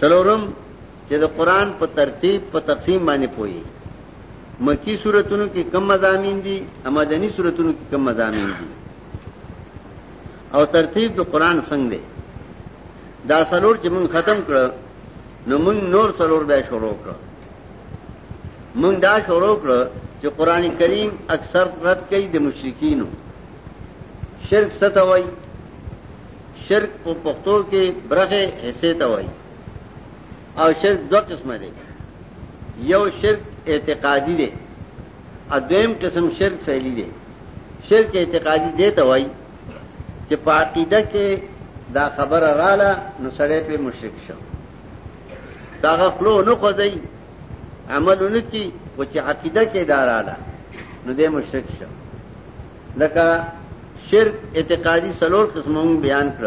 څلورم، چې د قرآن په ترتیب په تقسیم باندې پوه یې. مکی سورتونو کې کم مضامین دي او مدني سورتونو کې کم مضامین دي او ترتیب د قرآن څنګه دی دا څلور چې مونږ ختم کړ نو مونږ نور څلور بیا شروع کړ مونږ دا شروع کړ چې قرآن کریم اکثر رد کوي د مشرکینو شرک ستوي شرک په پښتو کې برخې حصې ته وایي او شرک دوه قسمه دی یو شرک اعتقادي دی او دویم قسم شرک فعلی دی شرک اعتقادي دی ته وایي چې په عقیده کې دا خبره رااله نو سړی په مشرک شو دا غفلو نه کوي عملونه کی او چې عقیده کې دا رااله نو دې مشرک شو لکه شرک اعتقادی څلور قسمه مونږ بیان کړ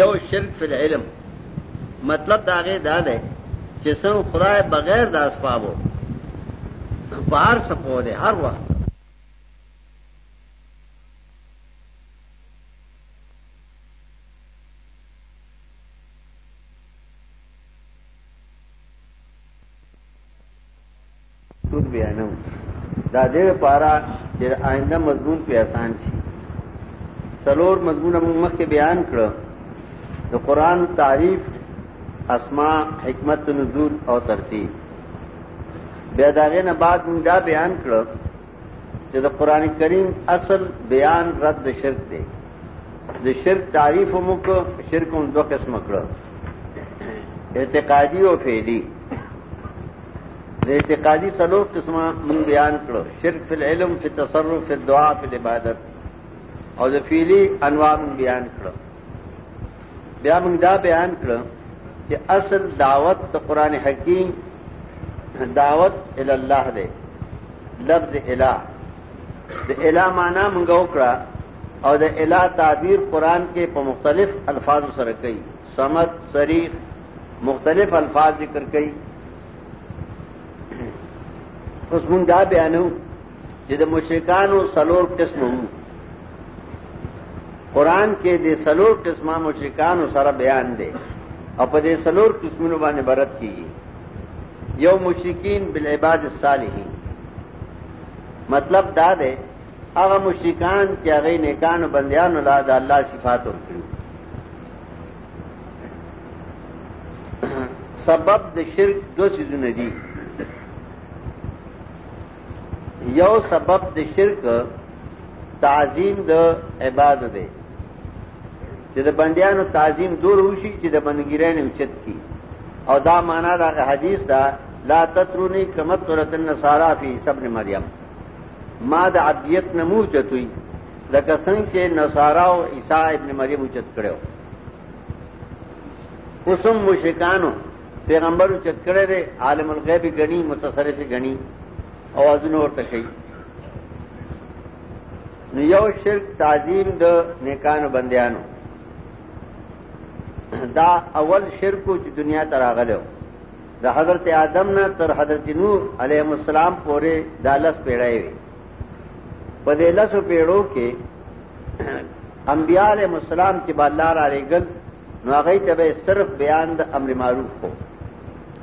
یو شرک فی العلم مطلب دا غي دا ده چې څنګه خدای بغیر د اسبابو په هر څه پوه دی هر وخت مطلوب بیانوو دادې لپاره چې آینده مضمون په آسان شي څلور مضمون موږ مخکې بیان کړو د قران تعریف اسماء حکمت نزول او ترتیب بیا داغه نه بعد موږ دا بیان کړو چې د قران کریم اصل بیان رد د شرک دی د شرک تعریف هم کو شرک هم دوه قسم کړو اعتقادي او فعلی د اعتقادي څلو قسمه مون بیان کړو شرک فی العلم فی التصرف فی الدعاء فی العبادت او د فعلی انواع مون بیان کړو بیا موږ دا بیان کړ چې اصل دعوت د قران حکیم دعوت ال الله دی لفظ اله د اله معنا موږ وکړه او د اله تعبیر قران کې په مختلف الفاظ سره کوي سمت صریح مختلف الفاظ ذکر کوي اوس موږ دا بیانو چې د مشرکانو سلور قسم وو قران کې د سلور قسمه مشرکانو سره بیان دی او په دې سلور قسمونو باندې برت کیږي یو مشرکین بالعباد الصالحین مطلب دا دی هغه مشرکان چې هغه نیکانو بندیانو لا د الله صفات ورکړي سبب د شرک دو سيزونه دي یو سبب د شرک تعظیم د عباد دی چې د بندیانو تعظیم دور وشي چې د بندګیران اوچت کی او دا معنا دا حدیث دا لا تترونی کمت ترت النصارى فی سبن مریم ما د عبدیت نمو چتوی لکه څنګه چې نصارا او عیسی ابن مریم اوچت کړو اوسم مشرکانو پیغمبر اوچت کړی دی عالم الغیب غنی متصرف غنی اوازونه ورته کوي نو یو شرک تعظیم د نیکانو بندیانو دا اول شرک چې دنیا ته راغلو د حضرت آدم نه تر حضرت نوح علیه السلام پورې دا لس پیړۍ وي په دې لسو پیړو کې انبیاء علیه السلام چې بالله را لېږل نو هغه ته به صرف بیان د امر معروف کو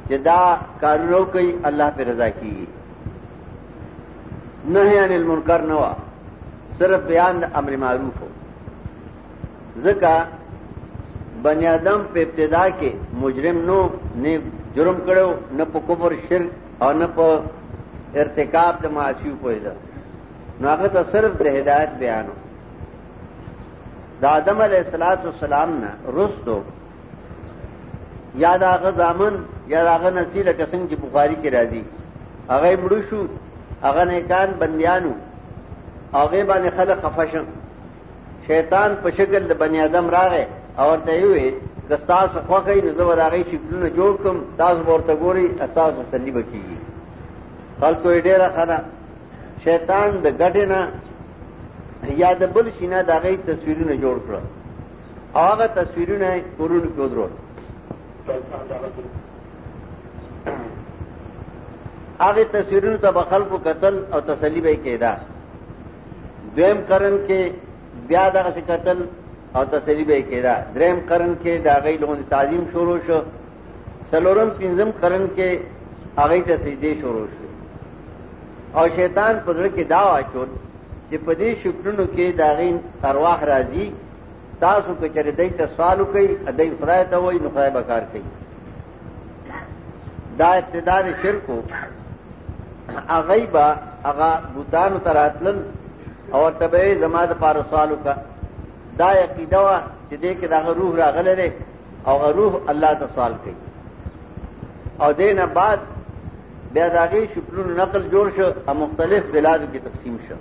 چې دا کارونه کوي الله په رضا کیږي نهي عن المنکر نه وا صرف بیان د امر معروف کو ځکه بنی آدم په ابتدا کې مجرم نو نه جرم کړو نه په کفر شرک او نه په ارتکاب د معاصیو پوهیدا نو هغه ته صرف د هدایت بیانو د آدم علیه السلام نه رستو یا دا هغه ځامن یا دا هغه نسي لکه څنګه چې بخاري کې راځي هغه یې مړ شو هغه نیکان بندیانو هغه باندې خلک خفه شو شیطان په شکل د بنی آدم راغی او ورته یې وویل که ستاسو خوښه وي نو زه به د هغې شکلونه جوړ کړم تاسو به ورته ګورئ ستاسو تسلي به کېږي خلکو یې ډېره ښه ده شیطان د ګټه نه یا د بل شینه د غي تصویرونه جوړ کړ او هغه تصویرونه کورونو کې ودرول هغه تصویرونو ته خلکو قتل او تسلی به کېدا دویم قرن کې بیا دغه قتل او تسلی به کېدا دریم قرن کې دا غي لغون تعظیم شروع شو سلورم پنځم قرن کې هغه ته سجدي شروع شو او شیطان په ځړ کې دا واچول چې په دې شکرونو کې دا غي ارواح راځي تاسو که چېرې دای ته سوال وکړي ادای خدای ته وایي نو خدای به کار کوي دا ابتدا د شرکو هغه با هغه بوتانو تراتلل او تبعی زما د پاره سوال وکړه دا عقیده وا چې دې کې دا روح راغله ده او روح الله ته سوال کوي او دینه بعد بیا داغي شکلونو نقل جوړ شو او مختلف بلادو کې تقسیم شو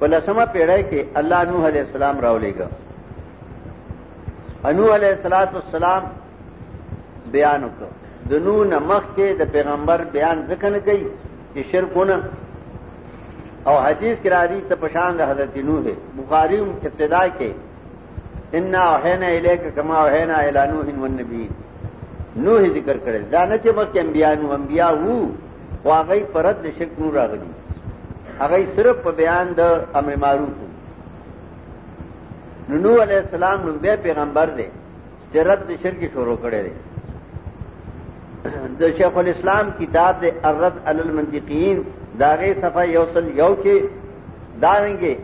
په لسمه پیړۍ کې الله نوح علیه السلام راولېګا انو علیه السلام بیان وکړ د نوح نمخ کې د پیغمبر بیان ځکه نه کوي چې شرکونه او حدیث کې راځي ته پشان د حضرت نوح بخاری ابتدا کې ان اوحینا الیک کما اوحینا الی نوح والنبی نوح ذکر کړل دا نه چې مکه انبیا نو انبیا وو خو هغه پرد د شرک نور راغلی هغه صرف په بیان د امر معروف نو نوح علی السلام نو به پیغمبر دی چې رد د شرک شروع کړی دی د شیخ الاسلام کتاب د الرد علی المنطقین داغه صفحه یوصل یو کې دارنګه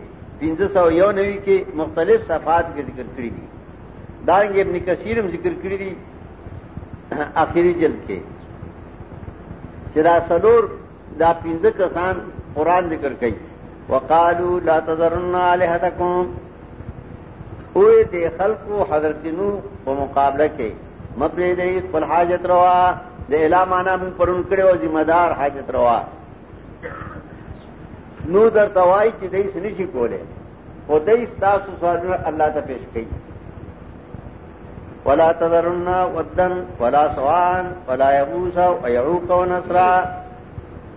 1591 کې مختلف صفحات کې ذکر کړی دي دا رنګ ابن کثیر هم ذکر کړی دي اخیری جلد کې چې دا سلور دا پنځه کسان قران ذکر کوي وقالو لا تذرن الہتکم اوې د خلقو حضرت نو په مقابله کې مپرې دې خپل حاجت روا د اعلان معنا مون پرون کړو ذمہ دار حاجت روا نو درته وایي چې دای څه نشي کولی خو دای ستاسو سوالونه الله ته پیش کوي ولا تذرن ودن ولا سوان ولا يغوث ويعوق ونصر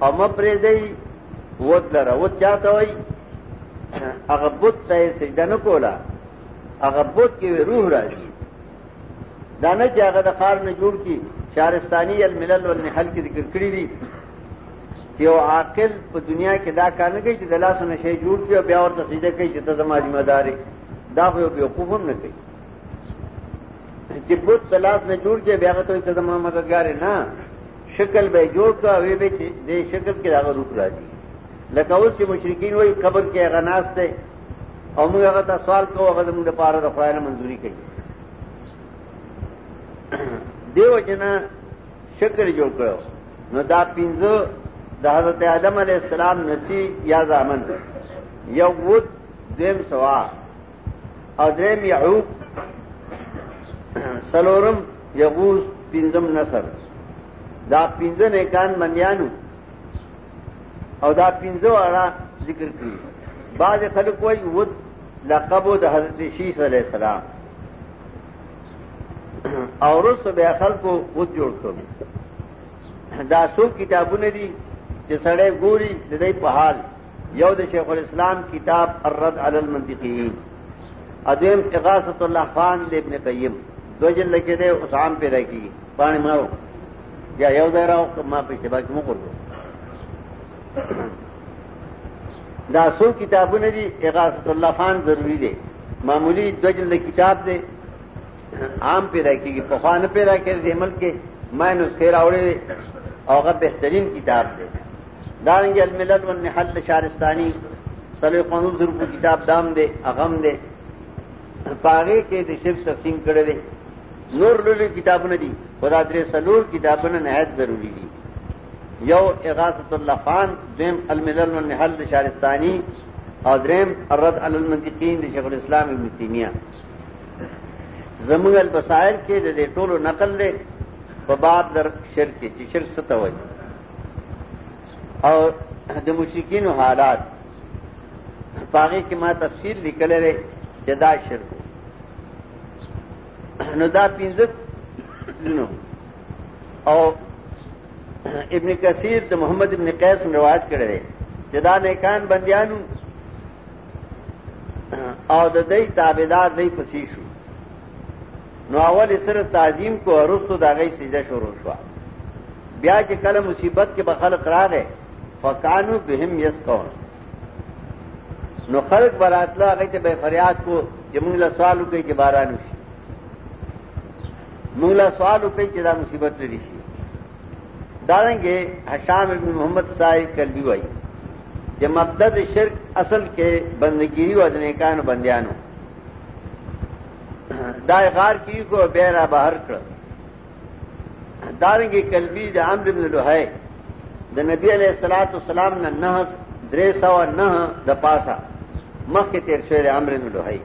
او مپرې دی ود لره ود چاته وای هغه بت ته سجده نه کولا هغه بت کې روح راځي دا نه چې هغه د ښار نه جوړ کی شهرستانی الملل والنحل کې ذکر کړی دی چې یو عاقل په دنیا کې دا کار نه کوي چې د لاسو نشه جوړ شي او بیا ورته سجده کوي چې ته زما ذمہ دارې دا خو یو بیوقوف هم نه کوي چې بت د لاس نه جوړ کې بیا ته ته زما مددګار نه شکل به جوړ کا وی به چې دې شکل کې هغه روپ راځي لکه اوس چې مشرکین وایي قبر کې هغه ناس ته او موږ هغه ته سوال کوو هغه زموږ لپاره د خدای نه منځوري کوي دیو جنا شکر جوړ کړو نو دا پینځه د حضرت آدم علی السلام نسی یا زامن یو ود دیم سوا او دریم یعوب سلورم یغوز پینځم نصر دا پینځه نیکان منیانو او دا پنځه واړه ذکر کړی بعض خلک وایي ود لقب د حضرت شیش علی السلام او رس به خلکو ود جوړ کړو دا څو کتابونه دي چې سړی ګوري د دې په حال یو د شیخ الاسلام کتاب الرد علی المنطقین ادم اغاثت الله خان د ابن قیم دو جلد کې ده اوسام پیدا کی باندې ماو یا یو ځای راو ما په اشتباه کې مو ورغو دا سو کتابونه دي اغاثه الله خان ضروری دي معمولی دجل د کتاب دی عام پیدا کیږي په خوانه پیدا کړي د ملک کې ما نو سیر اوړي او هغه بهترین کتاب دی دارنګ الملل والنحل شارستانی سلوی قانون ضرور کتاب دام دی اغم دی پاره کې د شرک تقسیم کړی دی نور لولي کتابونه دي خدا درې سلور کتابونه نهایت ضروری دي یو اغاثه اللفان دیم الملل والنحل د شارستانی او دریم الرد علی المنطقین د شیخ الاسلام ابن تیمیه زموږ البصائر کې د دې ټولو نقل له په باب در شرک چې شرک څه ته وایي او د مشرکینو حالات پاغه کې ما تفسیر لیکل دی چې دا شرک نو دا پینځه لونو او ابن کثیر د محمد ابن قیس روایت کړی دی چې دا نیکان بندیانو او د دې تابعدار دې پسې شو نو اول یې سره تعظیم کو ارستو دا غي سجده شروع شو بیا چې کله مصیبت کې به خلق راغې فکانو بهم یسقون نو خلق براتلا هغه ته به فریاد کو چې موږ له سوالو کې چې باران وشي موږ له سوالو کې چې دا مصیبت لري شي دارنګه حشام ابن محمد صاحب کلبی وای چې مبدد شرک اصل کې بندګیری او د نیکانو بندیانو دا غار کی کو بیرا بهر کړ دارنګي کلبی د امر ابن لوحی د نبی علیہ الصلوۃ والسلام نه نه درې سو نه د پاسا مخکې تیر شوی د امر ابن لوحی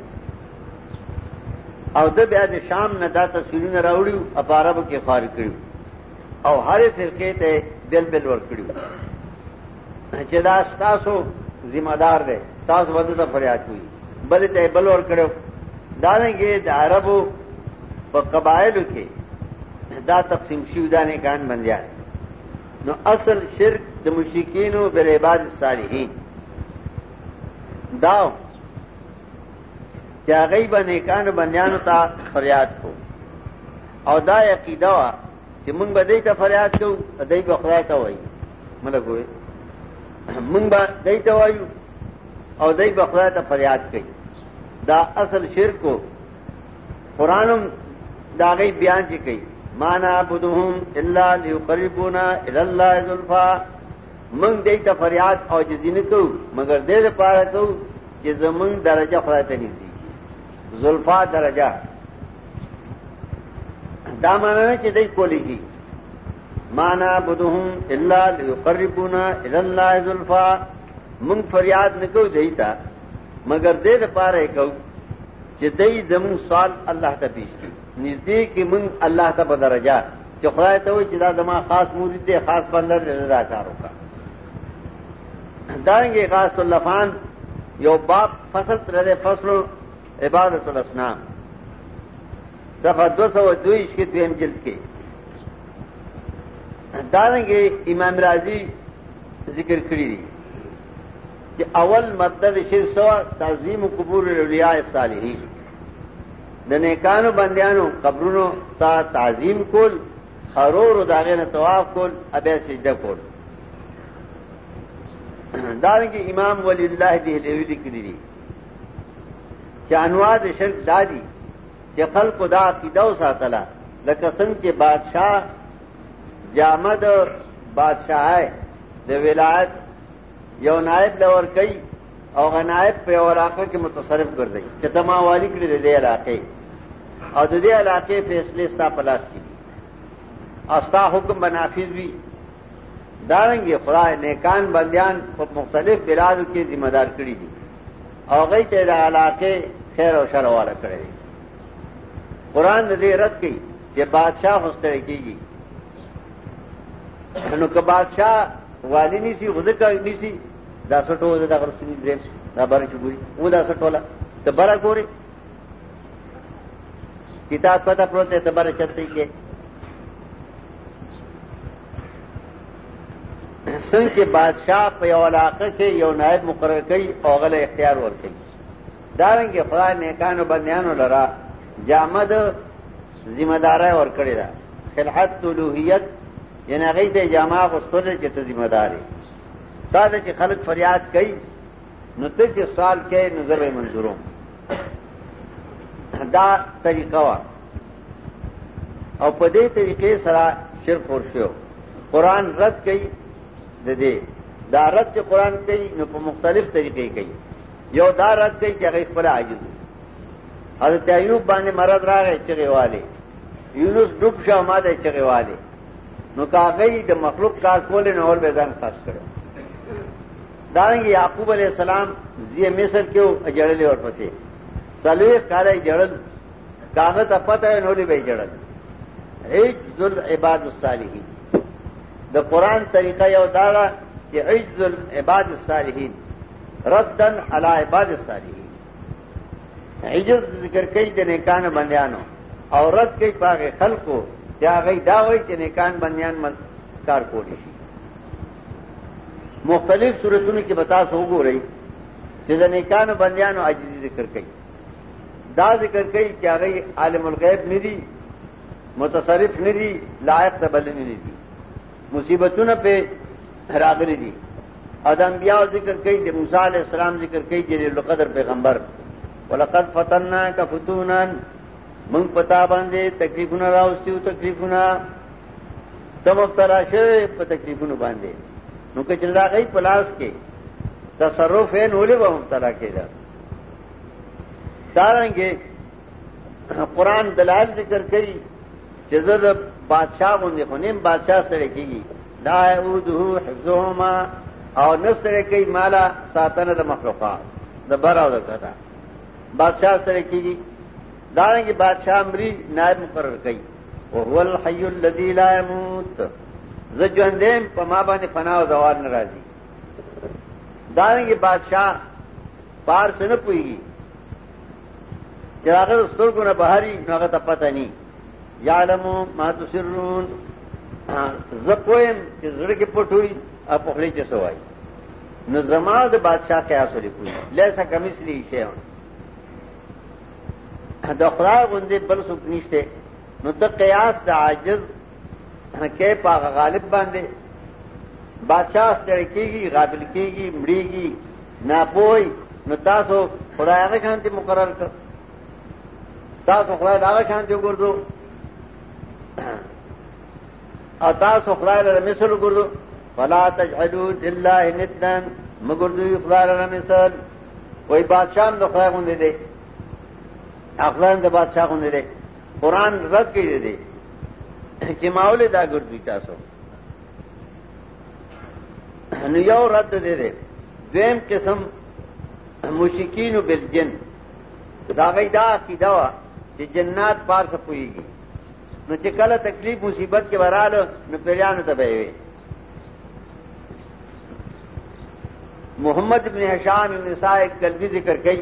او د بیا د شام نه دا تصویرونه راوړیو اپارب کې خار کړیو او هر فرقه ته بل بل ور کړیو چې دا ستاسو ذمہ دار دی تاسو به ته فریاد کوی بل ته بل ور کړو دا نه کې د عربو په قبایلو کې دا تقسیم شو دا نه کان بندیا نو اصل شرک د مشرکین او بل عباد الصالحین دا چې هغه به نیکانو بندیانو ته فریاد کو او دا عقیده وا چې موږ به دې ته فریاد کوو دې به خدای ته وایي مله ګوي موږ به دې ته وایو او دې به خدای ته فریاد کوي دا اصل شرک کو قرانم دا غي بیان چې کوي ما نعبدهم الا ليقربونا الى الله ذلفا موږ دې ته فریاد او جزینه کوو مګر دې لپاره کوو چې زمونږ درجه خدای ته نږدې زلفا درجه دا معنی نه چې دای کولی شي معنا بدهم الا ليقربونا الى الله زلفا من فریاد نکو دیتا مگر دې د پاره کو چې دای زمون سوال الله ته پیش کی نږدې کې من الله ته په درجه چې خدای ته وي چې دا زما خاص مرید دی خاص بنده دی دا کار وکړه دارنګ غاست اللفان یو باب فصل تر دې فصل عبادت الاسنام صفحه 222 کې دویم جلد کې دارنګ امام رازی ذکر کړی دی چې اول مدد شرک سوا تعظیم قبور الاولیاء الصالحین د نیکانو بندیانو قبرونو ته تعظیم کول خرورو دا غیر طواف کول ابیا سجده کول دارنګه امام ولی الله دې لوي لیکلي دي چې انواع د شرک دادي چې خلق دا عقیده او ساتله لکه څنګه چې بادشاہ جامد بادشاہ د ولایت یو نائب لور کوي او غنایب په یو علاقه کې متصرف ګرځي چې ته ما والي کړې د دې علاقې او د دې علاقې فیصلې ستا په لاس کې دي او ستا حکم به نافذ وي دارنګې خدای نیکان بندیان په مختلف بلادو کې ذمہ دار کړي دي او هغوی ته د علاقې خیر او شر والا کړی دی قرآن د دې رد کوي چې بادشاه خو ستړی کېږي نو که بادشاه والی نیسي خو ځکه نیسي دا څه ټول دا غرسونی دریم دا بره چې ګوري و دا څه ټوله ته بره ګوري کتاب پته پروت دی ته بره چت صحیح کې څنګه چې بادشاہ په یو علاقه کې یو نائب مقرر کړي او غل اختیار ورکړي دا رنګ خدای نیکانو بندیانو لرا جامد ذمہ دارای ورکړي دا خلعت الوهیت یعنی هغه ته جامه غوښتل چې ته ذمہ داري تا ده چې خلک فریاد کوي نو ته چې سوال کوي نو زه به منظوروم دا طریقه وه او په دې طریقې سره شرک خور شو قرآن رد کوي د دې دا رد چې قرآن کوي نو په مختلف طریقې کوي یو دا رد کوي چې هغه خپل عاجز حضرت ایوب باندې مرض راغی چې غواله یونس ډوب شو ما ده چې غواله نو کاغی د مخلوق کار کول نه اور به ځان خاص کړو دا یعقوب علی السلام زی مصر کې او جړلې اور پسې سلوی کاله جړل کاغه ته پته نه لري به جړل هیڅ ذل عباد الصالحین د قران طریقه یو دا ده چې عجز العباد الصالحین ردن علی عباد الصالحین عجز ذکر کوي د نیکان بندیانو او رد کوي پاغه خلکو چې هغه دا وایي چې نیکان بندیان مز کار کولی شي مختلف صورتونو کې بتا سو وګورئ چې د نیکان بندیانو عجز ذکر کوي دا ذکر کوي چې هغه عالم الغیب ندي متصرف ندي لایق تبلنی ندي مصیبتونه په راغلي دي او د انبیاء ذکر کوي د موسی علی السلام ذکر کوي جلیل القدر پیغمبر ولقد فتننا کفتونا من پتا باندې تکلیفونه راوستیو تکلیفونه تم مبتلا شوه په تکلیفونو باندې نو که چلا غي پلاس کې تصرف یې نولې به مبتلا کېده دارنګه قران دلال ذکر کوي چې زه د بادشاہ غوندې خو نیم بادشاہ سره کیږي لا یعوده حفظهما او نستړی کوي مالا ساتنه د مخلوقات د بر او د کټه بادشاہ سره کیږي دارنګه بادشاہ امري نائب مقرر کوي او هو الحي الذي لا يموت زه ژوندم په ما باندې فنا او زوال ناراضي دارنګه بادشاہ پار سره پويږي چې هغه سترګو نه بهاري نو هغه ته پته ني یعلم ما تسرون زه پویم چې زړه کې پټوي او په خلی کې سوای نو زما د بادشاہ قیاس لیکو لیسا کمثلی شی د خدای غوندې بل څوک نشته نو ته قیاس د عاجز کې په هغه غالب باندې بادشاہ ستړی کیږي غافل کیږي مړیږي ناپوي نو تاسو خدای هغه شانتي مقرر کړ تاسو خدای هغه شانتي وګورئ او تاسو خدای له مثل وګورئ فلا تجعلوا لله ندا مگر دوی خدای له مثل وای بادشاہ د خدای غوندې دی خدای د بادشاہ غوندې دی قران رد کړي دي چې ماول دا ګرځي تاسو نو یو رد دي دي دویم قسم مشکین بالجن دا غي دا عقیده وا چې جنات پار سپويږي نو چې کله تکلیف مصیبت کې وراله نو پیرانو ته به وي محمد ابن حشام ابن سائق کلبی ذکر کئی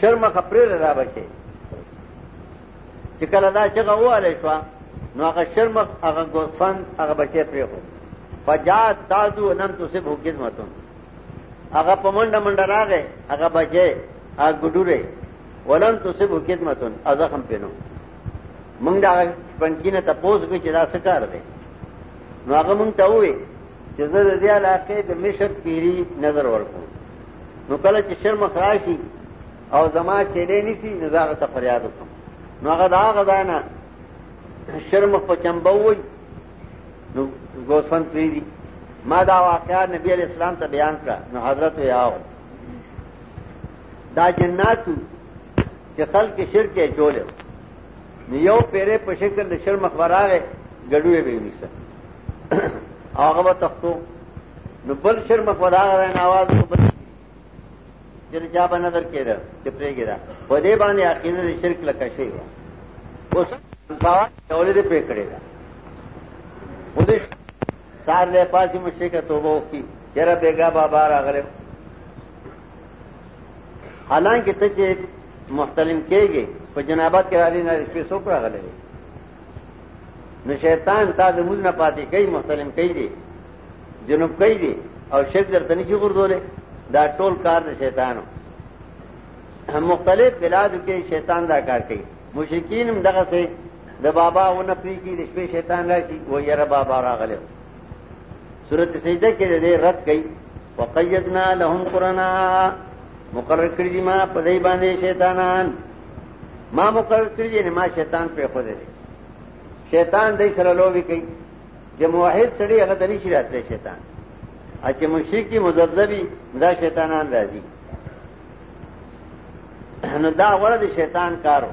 شرمه خپرېده دا بچی چې کله دا چغه واله شو نو هغه شرمخ هغه ګوسفند هغه بچی پرې خو فجات تازو نم تو سب حکیز متون هغه په منډه منډه راغې هغه بچی هغه ګډوره ولن تو سب حکیز متون ازخم پینو مونږ دا پنځینه تاسو کې چې دا څه کار دی نو هغه مونږ ته وې چې زه د دې علاقې د مشر پیری نظر ورکوم نو کله چې شرم خراشي او زما چیلې نسی نو زه ته فریاد وکم نو هغه دا غدانه شرم په چمبو وي نو ګوسفند پری دي ما دا واقعا نبی علیہ السلام ته بیان کړ نو حضرت وی آو دا جناتو چې خلک شرک یې چولې نو یو پیری په شکل د شر مخ براغه ګډوې به ونیسه هغه به تختو نو بل شر مخ براغه نه आवाज وکړي چې چا په نظر کېده چې پرېګی دا په دې باندې عقیده د شرک لکه شی و اوس سوال ډولې دې پرې کړی دا ودې سار له پاتې مشکه توبه وکړي چیرې بیګا بابا راغله حالانکه ته چې محتلم کېږي په جنابت کې راځي نه شپې څوک راغلی دی نو شیطان تا د موږ نه پاتې کوي محتلم کوي دی جنوب کوي دی او شرک درته نه شي ګرځولې دا ټول کار د شیطانو مختلف بلادو کې شیطان دا کار کوي مشرکین هم دغه سه د بابا ونه پری کی د شپې شیطان راشي و یره بابا راغله سورت سجدہ کې دې رد کړي وقیدنا لهم قرانا مقرر کړی دی ما په دې باندې شیطانان ما مقرر کړی دی ما شیطان په خو دې شیطان دې سره لوبي کوي چې موحد سړي هغه دلی شي راته شیطان اچھا مشرکی مذبذبی دا شیطانان راځي نو دا وړه دي شیطان کارو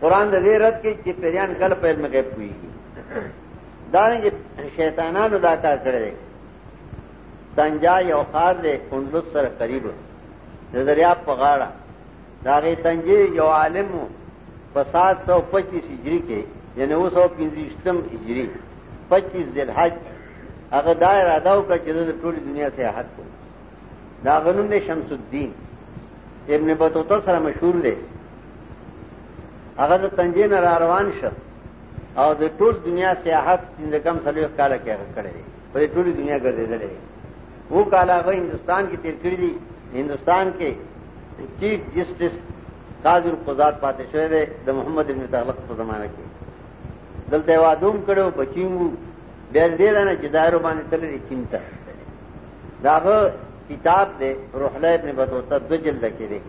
قران د دې رد کوي چې پیران کله په علم غیب کوي دا نه شیطانانو دا کار کړی دی تنجا یو خار دی کندوز سره قریب د دریاب په غاړه دا غي تنجي یو عالم په 725 هجری کې یعنی 915 هجری 25 ذلحج هغه دا اراده وکړه چې د ټولې دنیا سیاحت کوي دا غنوم دی شمس الدین ابن بطوطه سره مشهور دی هغه د تنجې نه را روان شو او د ټول دنیا سیاحت د کم سلوخ کاله کې هغه کړی دی په ټولې دنیا ګرځېدل دی وو کاله هغه هندستان کې تیر کړی دی هندستان کې چیف جسټس قاضي القضات پاتې شوی دی د محمد ابن تغلق په زمانه کې دلته وادوم کړو بچیمو بیا دې نه جدارو باندې تللی چینتا د هغه کتاب دی رحله ابن بطوطه دو جلده کې دی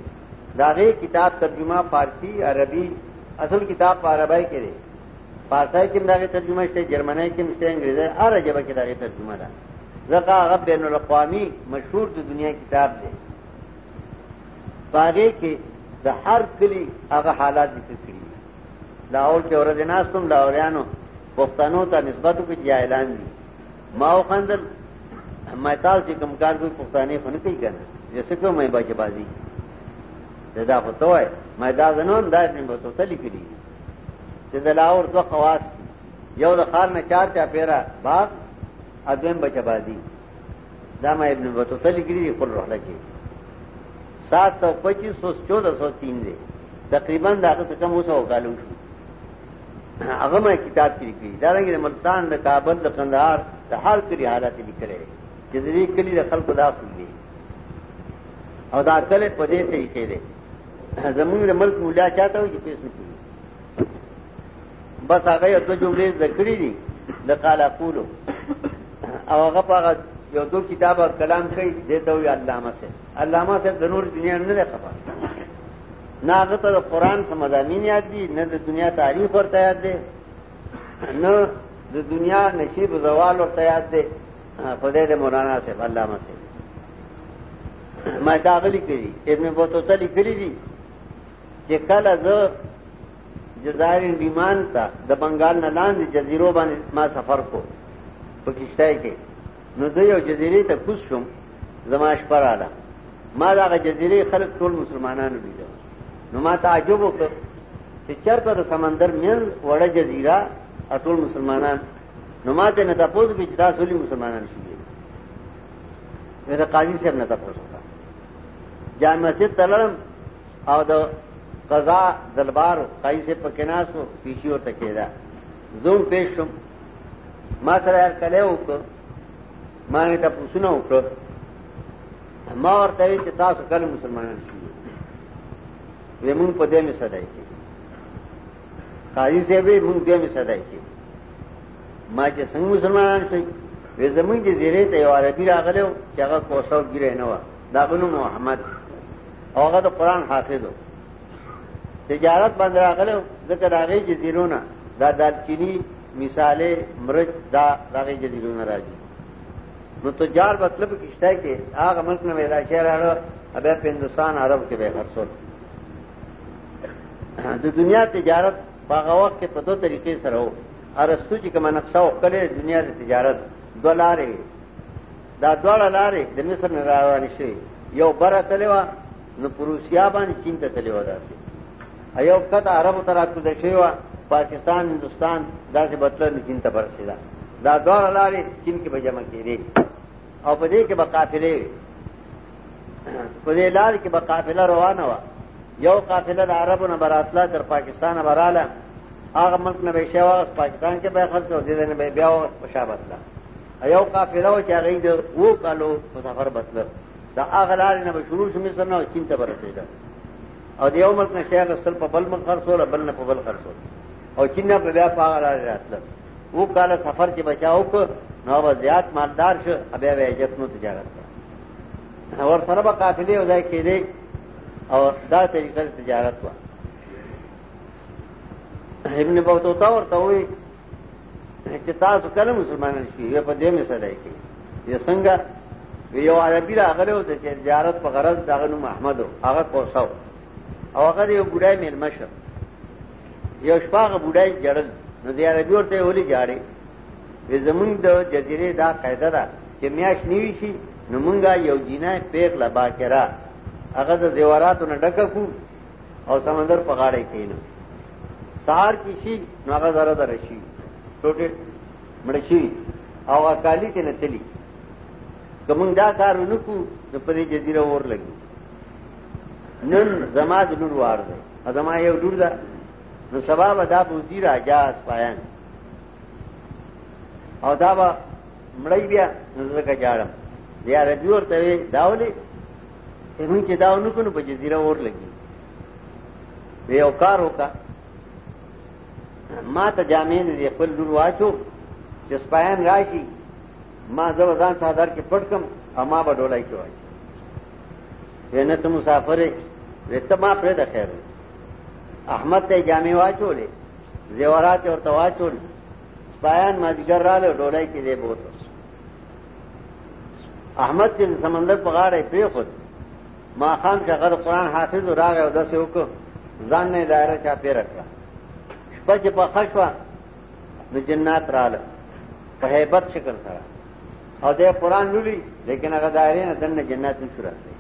د هغه کتاب ترجمه فارسی عربي اصل کتاب په عربی کې دی فارسی کې دغه ترجمه شته جرمنی کې مشته انګریزي هر جبه کې دغه ترجمه ده ځکه هغه بین الاقوامی مشهور د دنیا کتاب دی پاره کې د هر کلی هغه حالات ذکر کړی دا اول کې ورځ ناستم لاوریانو پښتنو ته نسبت کوي جاهلان دي ما وخندل ما تاسو چې کوم کار کوي پښتانه خو نه کوي کنه یو څه کومه باجه بازی دا خو ته وای ما دا زنون دا ابن بطوطه لیکلی چې د لاور دوه خواص دي یو د خار نه چار چا پیرا باغ ادم بچه بازی دا ما ابن بطوطه لیکلی دی خپل رحله کې 725 1403 دی تقریبا دا څه کم اوسه وکالو شو هغه ما کتاب کې لیکلي دا رنګ د ملتان د کابل د قندهار د هر کلی حالت لیکلي چې د دې کلی د خلکو دا خپل دي او دا کله په دې طریقې ده زمونږ د ملک مولا چاته وي چې پیسې کوي بس هغه یو جملې ذکرې دي د قال اقولو او هغه په یو دو کتاب او کلام کوي دته وي علامه سه علامه سه د نور دنیا نه ده خبره نه هغه ته قرآن څه مضامین یاد دي نه د دنیا تاریخ ورته یاد دی نه د دنیا نشیب زوال ورته یاد دی خدای دې مولانا صاحب علامه صاحب ما دا غلي کړی ابن بطوطه لیکلی دي چې کله زه جزائر انډیمان ته د بنگال نه لاندې جزیرو باندې ما سفر کو په کشتای کې نو زه یو جزیرې ته کوز شوم زما شپه رااله ما دا جزیره خلق ټول مسلمانانو لیدل نو ما تعجب وکړ چې چرته د سمندر مین وړه جزیره ټول مسلمانان نو ما ته نه تاسو کې چې تاسو لې مسلمانان شئ مې دا قاضي صاحب نه تاسو وکړه جان مسجد تللم او د قضا دلبار قاضي صاحب پکې ناسو پیشي ورته کېده زوم پېښم ما سره کله وکړ ما یې تاسو نه وکړ ما ورته چې تاسو کله مسلمانان شئ ومن په دې می صدای کی قاضي صاحب موږ دې می صدای کی ما چې څنګه مسلمانان شئ وې زمونږ دې زیره ته یو عربي راغلو چې هغه کوسو ګیره نه و دا غنو محمد هغه د قران حافظ و تجارت باندې راغلو ځکه دا غي جزیرونه دا دالچینی مثاله مرچ دا دا غي جزیرونه راځي نو تجار مطلب کیشته کې هغه ملک نه ویلا شهر اړه ابه په هندستان عرب کې به خرڅول د دنیا تجارت باغه وخت کې په دوه طریقې سره وو ارستو چې کومه نقشه وکړي دنیا د تجارت دولارې دا دواړه لارې د مصر نه روانې شوې یو بره تللی وه نو په روسیا باندې چین ته تللی وه داسې یو کته عربو ته راکوزه شوې وه پاکستان هندوستان داسې به تلل نو چین ته به رسېده دا دواړه لارې چین کې به جمع کېدې او په دې کې به قافلې وي په دې لار کې به قافله روانه وه یو قافله د عربو نه براتله تر پاکستانه به راله هغه ملک نه به یې شی واخېست پاکستان کې به یې خرڅ او دې ځای نه به یې بیا واخېست په شا به تله ایو قافله و چې هغه د وو کالو په سفر بتله دا هغه لارې نه به شروع شو مصر نه چین ته ورسېده او د یو ملک نه شیخ اصل په بل ملک خرڅول بل نه په بل خرڅول او چین نه په بیا په هغه لارې راتله وو کاله سفر چې بچاو کو نو به زیات مالدار شو بیا به عزت نو تجارت کړ اور سره به قافلې او ځای کېدې او دا طریقه تجارت وا ابن بطوطه ورته وی چې تاسو کله مسلمانان شئ یو په دې مثال کې یې څنګه یو عربي راغلی و د زیارت په غرض دغه نوم احمد و هغه کوسو او هغه یو بډای میلمه شو یو شپه هغه بډای جړل نو د عربي ورته ولي جاړي وې زمونږ د جزیرې دا قاعده ده چې میاش نیوي شي نو مونږه یو جینای پیغله باکرا هغه د زیوراتو نه ډکه کو او سمندر په غاړه کېنه سهار کې شي نو هغه زره در شي ټوټه مړ شي او اکالی ته نه تلی کوم دا کار ونکو نو په دې جزیره اور لګي نن زما د لور وار دی زما یو لور ده نو سبا به دا بوزي راجا سپایان او دا به مړی بیا نو زکه جاړم یا ربی ورته وی داولی موږ چې داو نه کونو په جزیره اور لګي وی او کار وکا ما ته جامې دې خپل لور واچو چې سپایان راشي ما زو ځان صدر کې پټ کم اما به ډولای کې واچي ونه ته مسافر وته ما پرې د خیر احمد ته جامې واچولې زیورات ورته واچول سپایان ماجګر رااله ډولای کې دی بوت احمد چې سمندر په غاړه پری خود ما خام چې غد قران حافظ راغی او داسې وکړ ځان نه دایره چا پیر کړ شپه چې په خشوا نو جنات رااله په hebat شکل سره او د قران لولي لیکن هغه دایره نه دنه جنات نشو راځي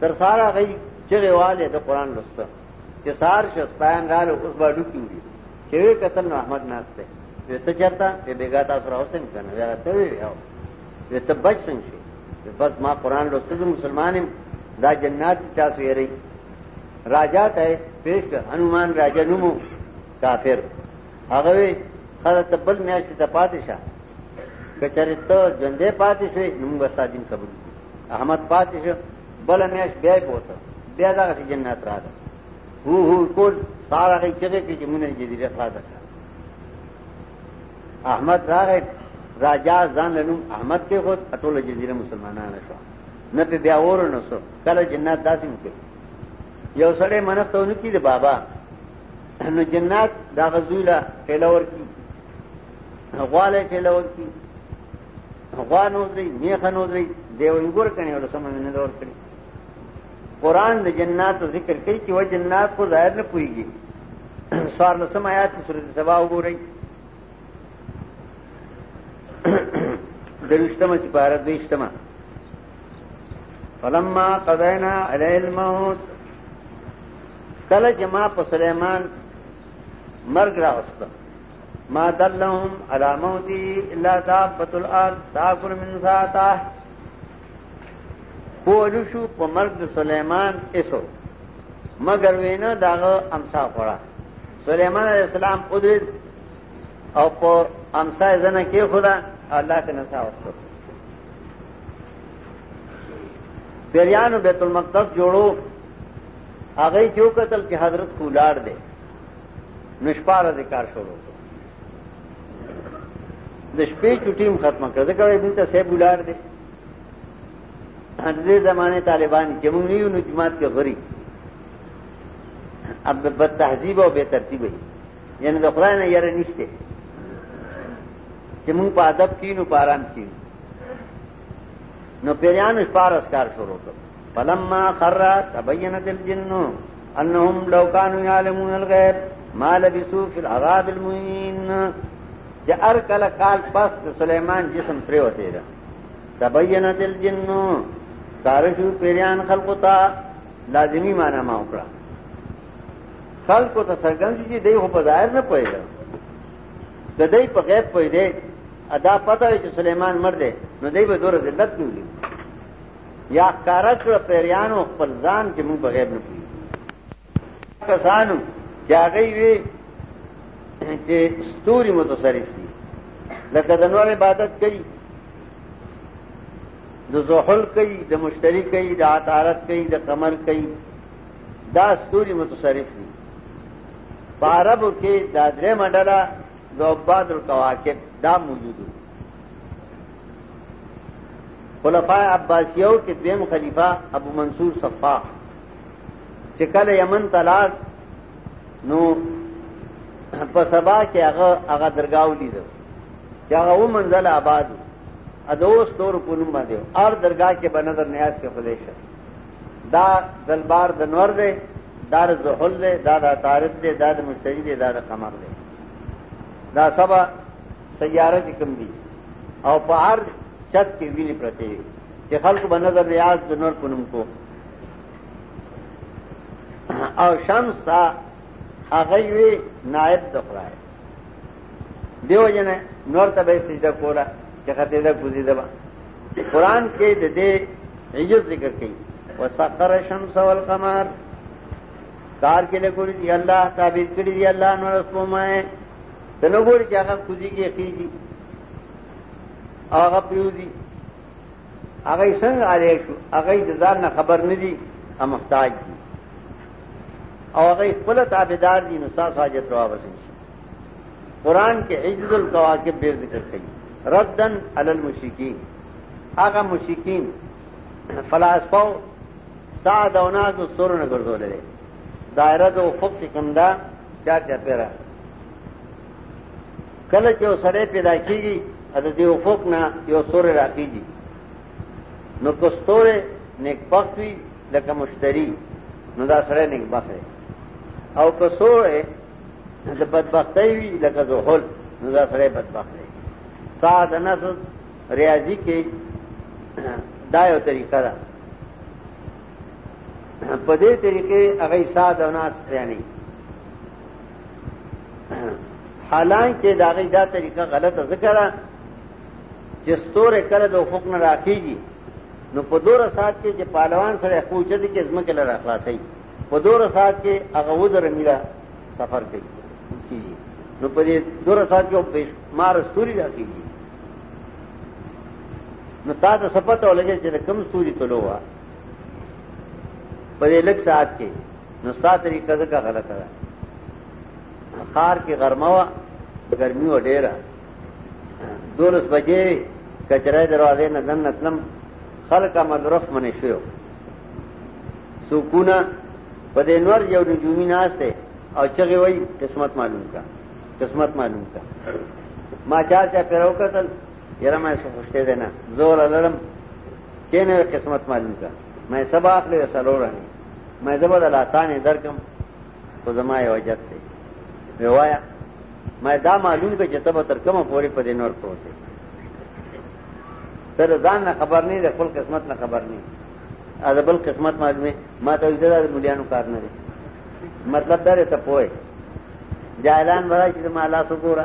تر سارا غي چې واله د قران لسته چې سار شس پایان رااله اوس باندې کیږي چې وی کتل نو احمد ناست دی وی ته چرته وی بیګا تاسو راوسنګ کنه وی راته وی یو وی ته بچ څنګه شي بس ما قران لوستل مسلمانم دا جنات تاسو یې ری راجا ته پیش هنومان راجا نومو کافر هغه وی خدای ته بل میاشت ته پاتې شه کچره ته ژوندې پاتې شوې نو موږ ستا دین قبول احمد پاتې شو بل میاش بیا بوته بیا دغه جنت راغله هو هو کول سار هغه چغې کړې چې مونږه جزیره خلاصه کړه احمد راغی راجا ځان لنوم احمد کې خو ټول جزیره مسلمانان شو نه په بیا اور نه سو کله جنات داسې مکه یو سړی منښت ونه کی دی بابا نو جنات دا غزویلا ټیلور کی غواله ټیلور کی غوانو درې میخنو درې دیو یګور کنه ول سم نه دور کړی قران د جناتو ذکر کوي چې و جنات کو ظاهر نه پويږي سوار لسم آیات سورۃ سبا وګورئ دروشتمه سپاره دوشتمه فلما قضینا علی الموت کله جما په سليمان مرګ راوست ما دلهم علی موتی الا دابۃ الارض تاکل من ساته پوه شو په مرګ د سليمان ایسو مگر وینه داغه امسا خوړه سليمان عليه السلام قدرت او په امسا زنه کې خدا الله ته نسا وکړ بیریانو بیت المقدس جوړو هغه یو قتل کې حضرت کولار دی نشپاره ذکر شروع د شپې چټیم ختمه کړه ځکه وایي دلته سیب ولار دی دې زمانه طالبان چې موږ نه یو نو جماعت کې غری اب به تهذیب او به ترتیب وي یعنی د خدای نه یره نشته چې موږ په ادب کې نو پاران کې نو پیرانو شپارس کار شروع کړ فلما خر تبينت الجن انهم لو كانوا يعلمون الغيب ما لبثوا في العذاب المهين چې ار کله کال پس د سليمان جسم پرې وته ده تبينت الجن کارشو پیریان خلقو ته لازمی معنی ما وکړه خلقو ته سرګند دي دی خو په ظاهر نه پوهیږي د دې په غیب پوهیږي ادا پته وي چې سليمان مر دی نو دی به دور ذلت نیولې یا ښکارا کړ پیریانو خپل ځان چې موږ بغیر نه پوي کسانو چې هغه وی چې ستوري متصرف دي لکه د نور عبادت کوي د زحل کوي د مشتری کوي د عطارت کوي د قمر کوي دا ستوري متصرف دي په عربو کې دا درې مډله د عباد الکواکب دا موجود دي خلفاء عباسیو کې دویم خلیفہ ابو منصور صفاح چې کله یمن ته لاړ نو په سبا کې هغه هغه درگاو لیدو چې هغه و منزل آباد ادوس تور په نوم باندې ار درگاه کې به نظر نیاز کې خدای شه دا دلبار د نور دی دا د زحل دی دا د عطارد دی دا د مشتری دی دا د قمر دی دا سبا سیاره کې کم دي او په هر چت کې ویني پرتې وي چې خلکو به نظر ریاض د نور په نوم کو او شمس تا هغه وی نائب د خدای دیو جنې نور ته به سجده کوله چې خطه ده کوزي ده قرآن کې د دې عجز ذکر کړي وسخر الشمس والقمر کار کې له کولی دی الله تعبیر کړی دی الله نور سپمه ته نو ګوري چې هغه کوزيږي خيږي هغه پیوزي هغه څنګه علي شو هغه د ځان نه خبر نه دي او محتاج دي او هغه خپل تابعدار دي نو تاسو حاجت روا وسین شي قران کې عجز الکواکب ډیر ذکر کړي ردن علی المشرکین هغه مشرکین فلاسفه ساده او ناز سرونه ګرځولې دایره د افق کم دا چار چا پیرا کله چې یو سړی پیدا کېږي د دې افق نه یو ستوری راخېږي نو که ستوری نیکبخت وي لکه مشتری نو دا سړی نیکبخت دی او که سوری د بدبختۍ وي لکه زحل نو دا سړی بدبخت دی ساه د نسل ریاضي کې دا یو طریقه ده په دې طریقې هغه ساده او ناس بیانې حالانکه دا غي دا طریقه غلطه ذکر ده چې ستوره کړه د افق نه راخیږي نو په دوره سات کې چې پهلوان سره پوښتې دي کې زمکه لره خلاصي په دوره سات کې هغه ودر میرا سفر کوي کیږي نو په دې دوره سات کې په مار ستوري راخیږي نو تا ته سپته ولګي چې کوم ستوري تلوه په دې لک ساعت کې نو ستا طریقه ځکه غلطه ده خار کې غرمه وا ګرمي و ډیره دولس بجې کچره دروازې نه دن نتلم خلک مدرف منې شو سکونه په دې نور یو نجومی ناشته او چغه وای قسمت معلوم کا قسمت معلوم کا ما چا چا پیرو کتل یره ما څه خوشته ده نه زور لرم کینه قسمت معلوم کا ما سبا اخلي سلور نه ما زبا د لاتانه درکم خو زما یو جت دی ویوایا ما دا معلوم کا چې تبه تر کومه پورې په دې نور پروت دی تر ځان نه خبر نه ده خپل قسمت نه خبر نه ا بل قسمت معلومه ما ته زړه مليانو کار نه مطلب دا ته پوهه جاهلان برا چې ما لاس وګوره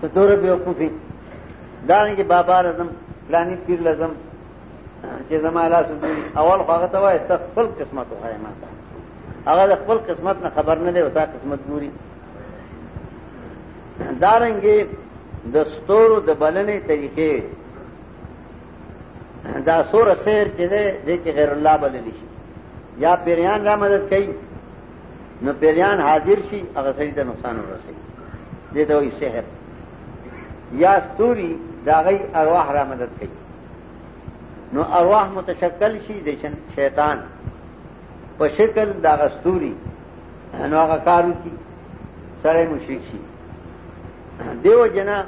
ته دوره به وقوفي دا نه کې بابا لازم پلاني پیر لازم چې زما لاس دی اول خو هغه ته وای ته خپل قسمت وای ما ته هغه د خپل قسمت نه خبر نه دی وسا قسمت ګوري دارنګي د ستورو د بلنې طریقې دا سور سیر چې ده د کې غیر الله بللی شي یا پیریان را مدد کوي نو پیریان حاضر شي هغه سړي ته نقصان ورسي دې ته وایي سحر یا ستوري دا غي ارواح را مدد کوي نو ارواح متشکل شي د شیطان په شکل دا غستوري نو هغه کارو کی سره مشرک شي دیو جنا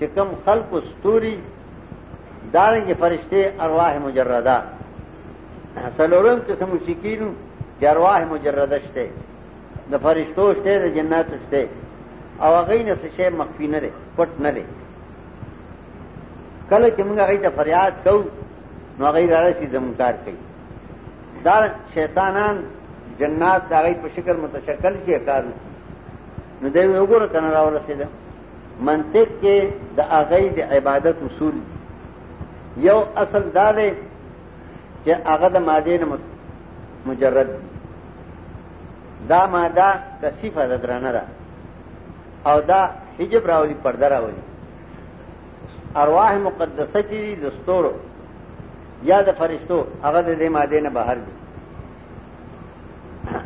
چې کم خلق ستوري دارنګ فرشته ارواح مجرده څلورم قسم مشرکین چې ارواح مجرده شته د فرشتو شته د جناتو شته او هغه نه څه شی مخفي نه دی پټ نه دی کله چې موږ هغه ته فریاد کوو نو هغه راځي زموږ کار کوي دا شیطانان جنات دا غي په شکل متشکل کې کار نو دوی وګوره کنه را ورسېده منطق کې د هغه د عبادت اصول یو اصل دا دی چې هغه د ماده نه مجرد دي دا ماده کثیفه ده درنه ده او دا حجب راولي پرده راولي ارواح مقدسه چې د ستورو یا د فرشتو هغه د دې ماده نه بهر دي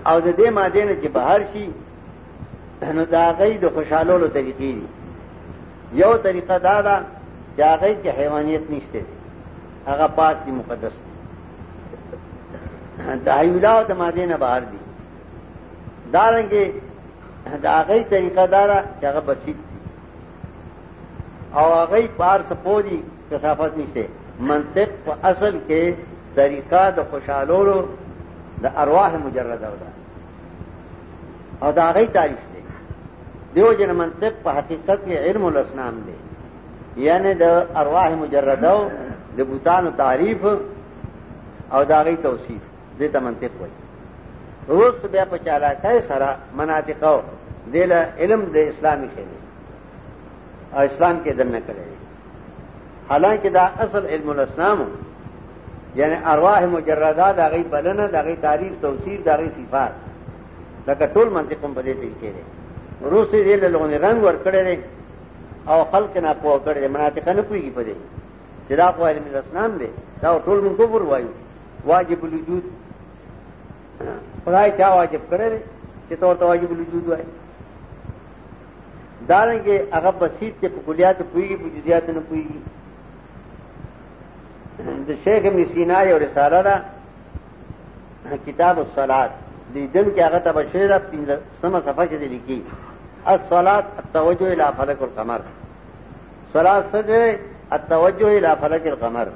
او د دې ماده نه چې بهر شي نو دا غي د خوشحالولو طریقې دي یو طریقه دا ده چې هغه کې حیوانیت نشته هغه پاک دي مقدس دي د حیولا او د ماده نه بهر دي دارنګه دا غي طریقه دار چې هغه بسیط دي او هغه پار سپوري کثافت نشته منطق په اصل کې طریقه د خوشالولو د ارواح مجرده ده او دا غي تعریف دی دیو جن منطق په حقیقت کې علم الاسنام دی یعنی د ارواح مجرده د بوتانو تعریف او دا غي توصیف دې ته منطق وایي روست بیا په چالاکای سره مناطقو دل علم د اسلامي خېلې او اسلام کې دنه کړي حالانکه دا اصل علم الاسلام یعنی ارواح مجرده دا غي بلنه دا غي تعریف توصیف دا غي صفات لکه ټول منطقوم په دې کې کېږي روسي دې له لغونې رنگ ور کړې او خلک نه پوه کړي مناطق نه پويږي په دې چې دا خو علم الاسلام دی دا ټول موږ کفر وایو واجب الوجود خدای چا واجب کړی چې تور ته واجب الوجود وایي دارنګه هغه بسیط کې په کلیات پويږي په جزئیات نه پويږي د شیخ ابن سینا یو رساله ده کتاب الصلات لیدن کې هغه تبشیر ده پنځه سم صفحه کې لیکي الصلات التوجه الى فلك القمر صلات سجه التوجه الى فلك القمر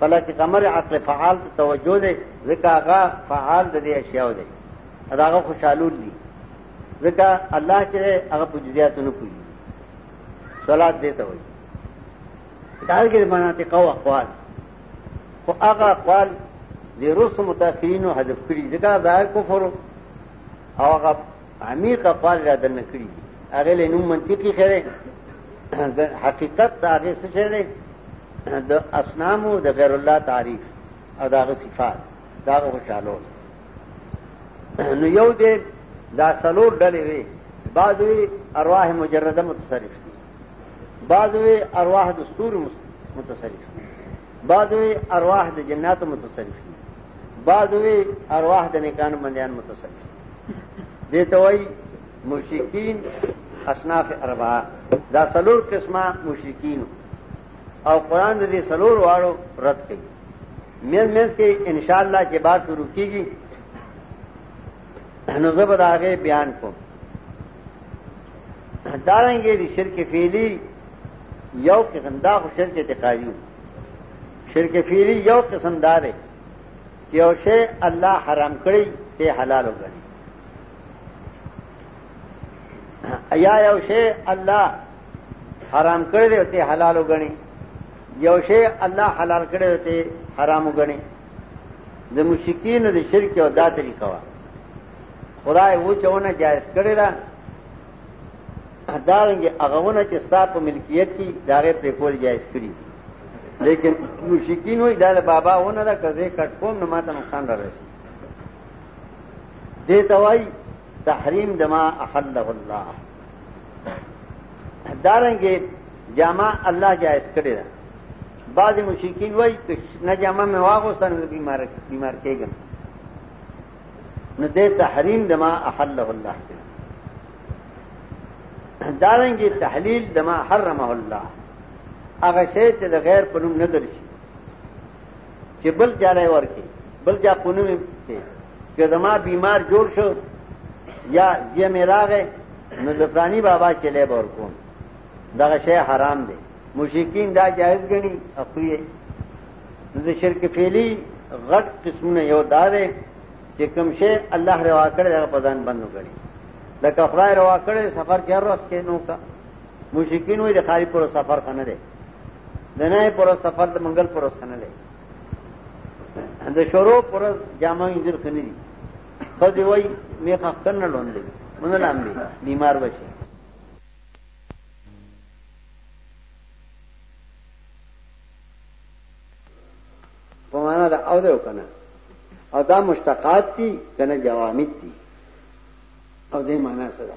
فلك القمر عقل فعال توجه ده ځکه هغه فعال د دې اشیاء ده هغه خوشالول دي ځکه الله چې هغه په جزئیاتو نه پوهیږي صلات دې ته وایي دارنګه د مناطق او اقوال خو هغه اقوال د روس متأخرینو حذف کړي ځکه دا کفر او هغه عمیق اقوال را دن کړي هغه له نوم منطقي خره د حقیقت دا هغه څه چره د اسنام او د غیر الله تعریف او دا هغه صفات دا هغه خوشاله نو یو دې دا سلور ډلې وي بعضوی ارواح مجرده متصرف بعض وی ارواح د ستوري متصرف دي بعض وی ارواح د جناتو متصرف دي بعض وی ارواح د نیکانو بندیان متصرف دي دې ته وایي مشرکین اصناف اربعه دا سلور قسمه مشرکین او قران دې سلور واړو رد کړي مېز مېز کې ان شاء الله چې بار شروع کیږي نو زه به د هغې بیان کوم دارنګې د شرک فعلی یو قسم دا خو شرک اعتقادي و شرک فعلی یو قسم دا دی چې یو شی الله حرام کړی ته حلال وګڼي یا یو شی الله حرام کړی دی ته حلال وګڼي یو شی الله حلال کړی دی ته حرام وګڼي د مشرکین د شرک او دا طریقه وا خدای و چونه جائز کړی دا دارنګ هغهونه چې ستا په ملکیت کې داغه په کول جائز کړی لیکن مشرکین وای دا بابا ونه دا کزه کټ کوم نه ماته نقصان را رسي دې توای تحریم دما احله الله دارنګه جامع الله جائز کړی دا بعض مشرکین وایي چې نه جامع مې واغوسته نو بیمار بیمار کېږم نو دې تحریم د ما احله الله کړی دارنګه تحلیل د ما حرمه الله هغه شی چې د غیر په نوم نه درشي چې بل چاله ورکی بل چا پونم کې که زما بیمار جوړ شو یا یې مې راغې نو د پرانی بابا چلے به ورکوم دغه شی حرام دی مشرکین دا جائز غني خپل د شرک فعلی غټ قسمونه یو دا دی چې کوم شی الله روا کړی هغه په ځان بندو کړی لکه خدای روا کړی سفر چیر ورځ کې نو کا مشرکین وې د خاري پر سفر کنه دی دنه پر سفر د منګل پر سنه لې د شروع پر جامع انځر خني دي خو دی وای می خفتن نه لوندې مونږ لام دي بیمار بشي په معنا دا او ده کنه او دا مشتقات دي کنه جوامد دي او دې معنا سره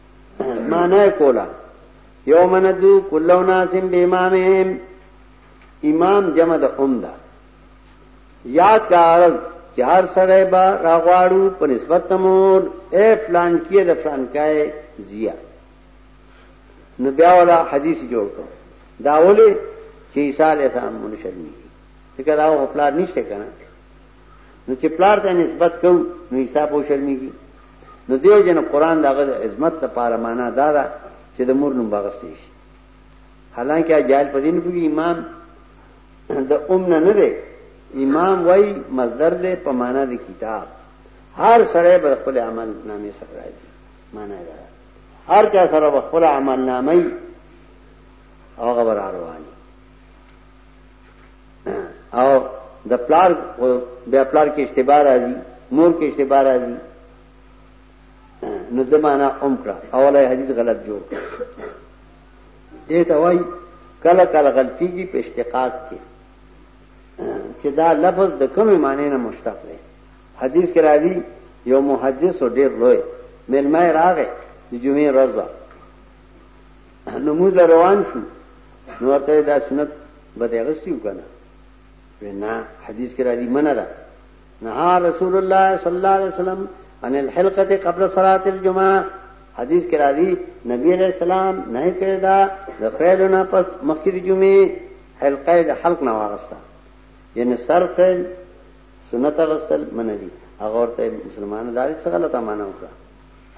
معنی کولا یوم ندو کلو ناسم بی امامهم امام جمع د ام دا یاد کا عرض چې هر سره با راغواړو په نسبت تمور اے فلان کیه د فلان کای زیا نو بیا ولا حدیث جوړ کو دا ولې چې عیسی علیہ السلام مونږ شرمې ځکه دا خپل نشته کنه نو چې پلار ته نسبت کو نو عیسی په شرمېږي نو دیو جن قران دغه عظمت لپاره معنا دا ده چې د مور نوم بغستې شي حالانکه جاهل په دین کې امام د ام نه نه دی امام وای مصدر دی په معنا د کتاب هر سره به خپل عمل نامې سره راځي معنا دا هر چا سره به خپل عمل نامې او غبر رواني او د پلار بیا پلار کې اشتباه راځي مور کې اشتباه راځي نو د معنا ام کړه اوله حدیث غلط جوړ دې ته وای کله کله غلطي کې په اشتقاق کې چې دا لفظ د کومې معنی نه مشتق دی حدیث کې راځي یو محدث ډیر لوی ملمای راغې د جمعې ورځ نو موږ روان شو نو ورته دا سنت به دې غستی وکنه وینا حدیث کې راځي منه ده نه رسول الله صلی الله علیه وسلم ان الحلقه قبل صلاه الجمعه حدیث کې راځي نبی علیہ السلام نه کړی دا د خیر نه پس مخکې د جمعې حلقه د حلق نه واغسته یعنی سر خیر سنت غسل منلی هغه ورته مسلمانانو داري څه غلطه معنی وکړه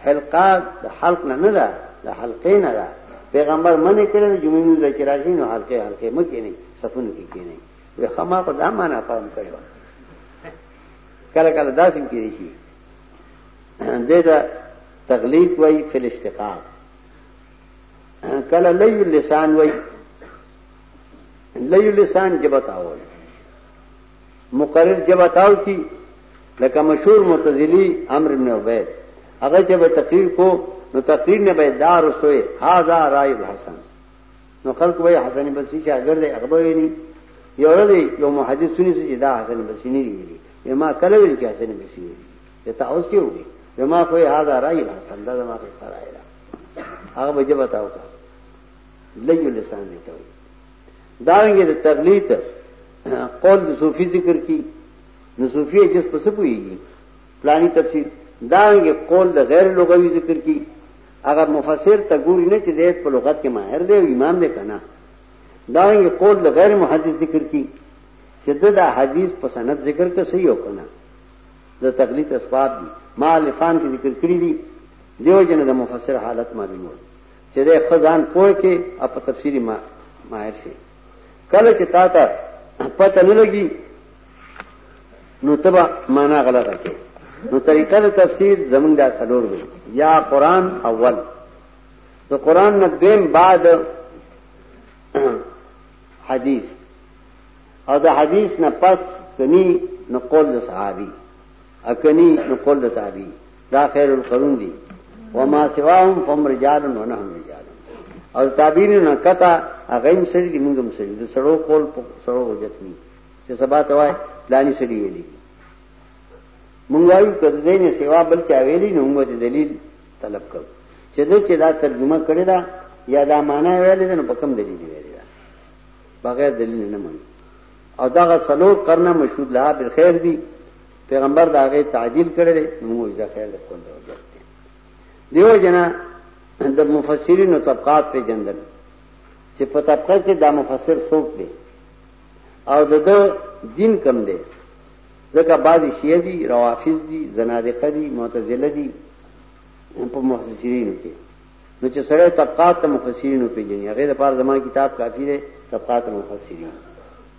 حلقه د حلق نه نه ده د حلقې نه ده پیغمبر منې کړل جمعې موږ چې راځي نو حلقې حلقې مکه نه صفونه کې کې نه وي خما په دا معنا فهم کړو کله کله داسې کې شي دغه تغلیق وای فل اشتقاق کله لې لسان وای لې لسان جبتا وای مقرر جبه تاو کی لکه مشهور معتزلی امر ابن عبید هغه چې به تقریر کو نو تقریر نه به دار وسوي هاذا رای الحسن نو خلق به حسن بصری چې اگر دې اخبار ویني یو ورځ یو محدث سني چې دا حسن بصری نه ویلي یما کله ویل چې حسن بصری ویلي ته تاسو کې وګي یما خو هاذا رای الحسن دا ما په سره هغه به جبه تاو کا لګي لسان دې ته دارنګه د تغلیط قول د صوفي ذکر کی نو صوفي جس په څه پويږي پلاني تفسیر دارنګه قول د غیر لغوي ذکر کی هغه مفسر ته ګوري نه چې د په لغت کې ماهر دی او امام دی کنه دارنګه قول د غیر محدث ذکر کی چې د حدیث په سند ذکر کې صحیح وکنه د تغلیط اسباب دي مالفان کې ذکر کړی دي دیو جن د مفسر حالت معلومه چې دی ښه ځان پوه کړې او په تفسیري ماهر شي کله چې تا ته پته نه لګي نو ته به معنا غلطه کې نو طریقه د تفسیر زمونږ دا سلور دی یا قرآن اول د قرآن نه دویم بعد حدیث او د حدیث نه پس کنی نو قول د صحابي اکنی نو قول د تابعی دا خیر القرون دی وما سواهم فهم رجال و نحن رجال او تعبیرین نه کتا اغیم سړي دی موږ هم سړي د سړو قول په سړو وجت نه چې سبا ته وای پلاني سړي ویلي موږ وایو کده دې نه سوا بل چا ویلي نو موږ د دلیل طلب کوو چې دا چې دا ترجمه کړی دا یا دا معنا ویلې ده نو په کوم دلیل ویلې ده بغیر دلیل نه مانی او دا غسلو کرنا مشهود لها بالخير دي پیغمبر دا غي تعدیل کړی دی موږ ځکه خیر ده کول دی دیو جنا د مفسرین او طبقات په جندل چې په طبقه کې دا مفسر څوک دی او د دین کم دی ځکه بعضی شیعه دي روافض دي زنادقه دي معتزله دي په مفسرینو کې نو چې سره طبقات مفسرینو پیژني هغه د پاره زموږ کتاب کافی دی طبقات مفسرین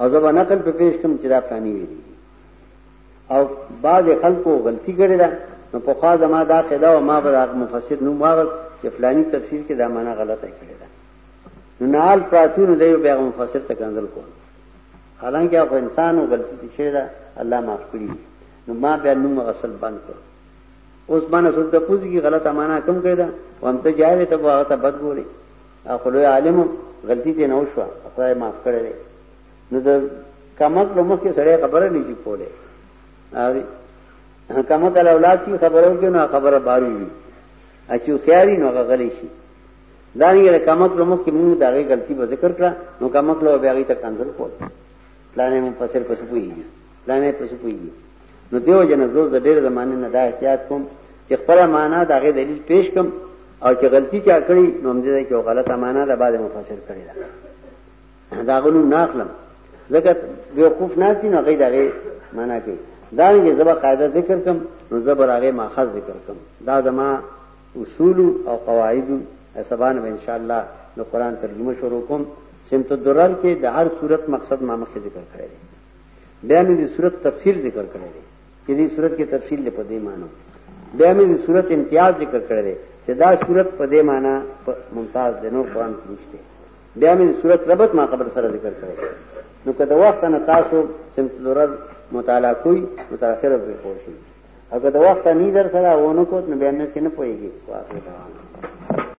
او زبا نقل په پیش کوم چې دا فلانی ویلي او بعض خلکو غلطي کړې ده نو په خوا زما دا قاعده او ما به دا مفسر نوم واغل چې فلانی تفسیر کې دا معنا غلطه کړې ده نو نال پراتون دی یو بیغه مفسر ته کنزل کوم حالانکه هغه انسان او غلطي شي ده الله معاف کړی نو ما بیا نوم اصل بند کړ اوس باندې څه د پوزي غلطه معنا کم کړې ده وانت جاهل ته هغه ته بد ګوري دا خو لوی عالم و، غلطي ترې نه وشوه، خدای یې معاف کړی دی. نو د کمعقل و مخکې سړی خبره نه شي کولی. اوري؟ کمعقل اولاد شي خبره وکړي نو خبره بارو وي. چې هوښیار وي نو هغه غلی شي. دا رنګه د کمعقل و مخکې موږ د هغې غلطي به ذکر کړه نو کمعقل به بیا هغې ته کنځل کول. پلانی مو په سر پسې پوهېږي، پلانی پسې پوهېږي. نو دیو جن زور د ډېر زمانه نه دا احتیاط کوم چې خپل معنا دا غي دلیل پیش کوم او چې غلطي چا کړی نو هم دې کې غلطه معنا ده بعد مفسر کړی دا دا غنو ناخلم ځکه بیوقوف ناسی نه غي دا غي معنا کوي دا یې زبا قاعده ذکر کوم نو زبر هغه ماخذ ذکر کوم دا زما اصول او قواعد سبحان ان شاء الله نو قران ترجمه شروع کوم سمت الدرر کې د هر صورت مقصد ما مخکې ذکر کړی بیا مې د صورت تفصیل ذکر کړی دی چې دې صورت کې تفصیل دی په دې معنی بیا مې د صورت امتیاز ذکر کړی دی چې دا صورت په دې معنی ممتاز دی نور قران کې نشته بیا مې صورت ربط ما قبل سره ذکر کړی نو که د وخت نه تاسو سمت ضرر مطالعه کوی متاثر به پوه شئ اگر د وخت نه در سره ونه کوت نو بیا مې څنګه پوهیږي واخره